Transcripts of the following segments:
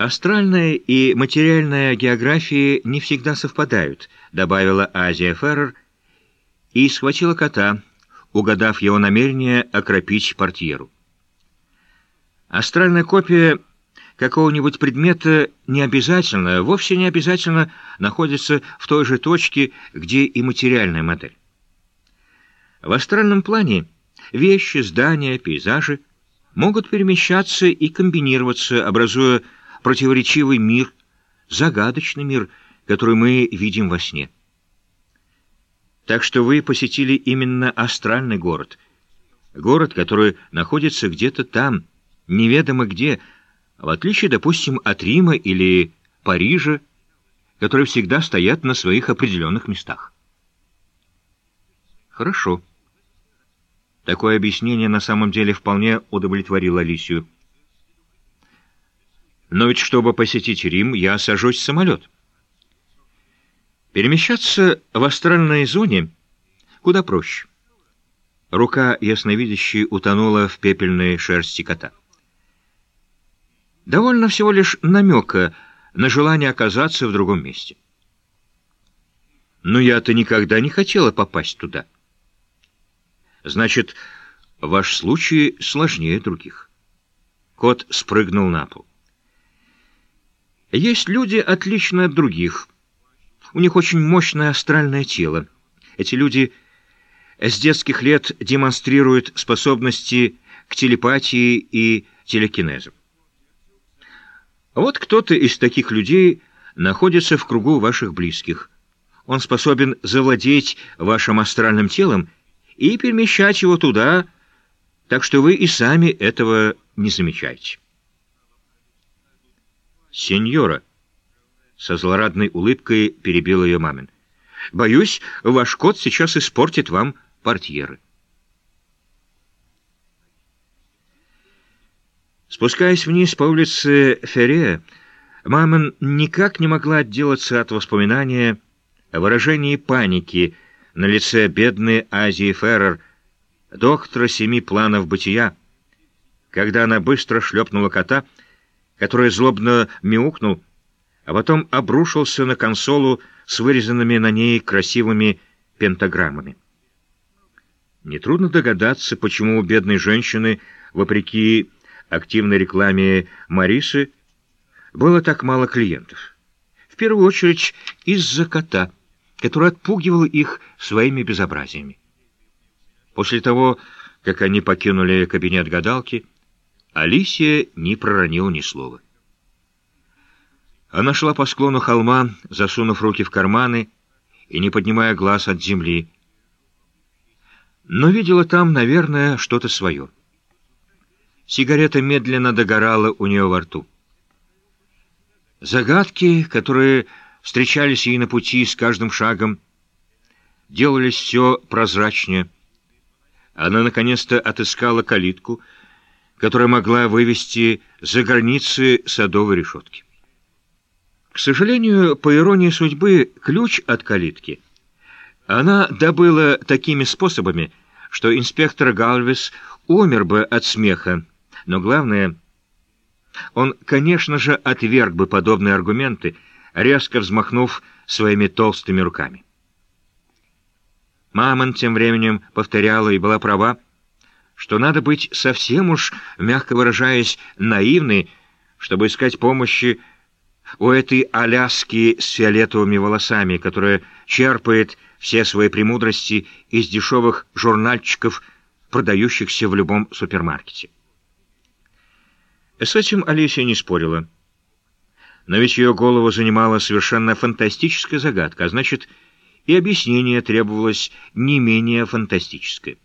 Астральная и материальная географии не всегда совпадают, добавила Азия Феррер и схватила кота, угадав его намерение окропить портьеру. Астральная копия какого-нибудь предмета не обязательно, вовсе не обязательно находится в той же точке, где и материальная модель. В астральном плане вещи, здания, пейзажи могут перемещаться и комбинироваться, образуя противоречивый мир, загадочный мир, который мы видим во сне. Так что вы посетили именно астральный город. Город, который находится где-то там, неведомо где, в отличие, допустим, от Рима или Парижа, которые всегда стоят на своих определенных местах. Хорошо. Такое объяснение на самом деле вполне удовлетворило Алисию. Но ведь чтобы посетить Рим, я сажусь в самолет. Перемещаться в астральной зоне куда проще. Рука ясновидящей утонула в пепельной шерсти кота. Довольно всего лишь намека на желание оказаться в другом месте. Но я-то никогда не хотела попасть туда. Значит, ваш случай сложнее других. Кот спрыгнул на пол. Есть люди, отличные от других. У них очень мощное астральное тело. Эти люди с детских лет демонстрируют способности к телепатии и телекинезу. Вот кто-то из таких людей находится в кругу ваших близких. Он способен завладеть вашим астральным телом и перемещать его туда, так что вы и сами этого не замечаете. «Сеньора!» — со злорадной улыбкой перебил ее мамин. «Боюсь, ваш кот сейчас испортит вам портьеры». Спускаясь вниз по улице Ферре, мамин никак не могла отделаться от воспоминания о выражении паники на лице бедной Азии Феррер, доктора семи планов бытия, когда она быстро шлепнула кота, который злобно мяукнул, а потом обрушился на консолу с вырезанными на ней красивыми пентаграммами. Нетрудно догадаться, почему у бедной женщины, вопреки активной рекламе Марисы, было так мало клиентов. В первую очередь из-за кота, который отпугивал их своими безобразиями. После того, как они покинули кабинет гадалки, Алисия не проронила ни слова. Она шла по склону холма, засунув руки в карманы и не поднимая глаз от земли, но видела там, наверное, что-то свое. Сигарета медленно догорала у нее во рту. Загадки, которые встречались ей на пути с каждым шагом, делались все прозрачнее. Она наконец-то отыскала калитку — которая могла вывести за границы садовой решетки. К сожалению, по иронии судьбы, ключ от калитки она добыла такими способами, что инспектор Галвис умер бы от смеха, но главное, он, конечно же, отверг бы подобные аргументы, резко взмахнув своими толстыми руками. Мамон тем временем повторяла и была права, что надо быть совсем уж, мягко выражаясь, наивной, чтобы искать помощи у этой Аляски с фиолетовыми волосами, которая черпает все свои премудрости из дешевых журнальчиков, продающихся в любом супермаркете. С этим Алисия не спорила. Но ведь ее голову занимала совершенно фантастическая загадка, а значит, и объяснение требовалось не менее фантастическое.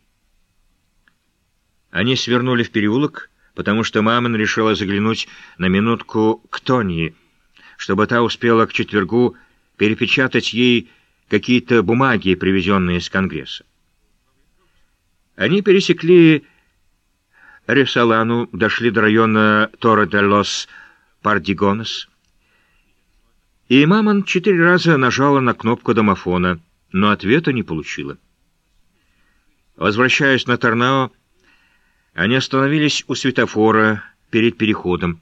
Они свернули в переулок, потому что Мамон решила заглянуть на минутку к Тоньи, чтобы та успела к четвергу перепечатать ей какие-то бумаги, привезенные из Конгресса. Они пересекли Ресалану, дошли до района Торо-де-Лос-Пардигонес, и Мамон четыре раза нажала на кнопку домофона, но ответа не получила. Возвращаясь на Торнао, они остановились у светофора перед переходом.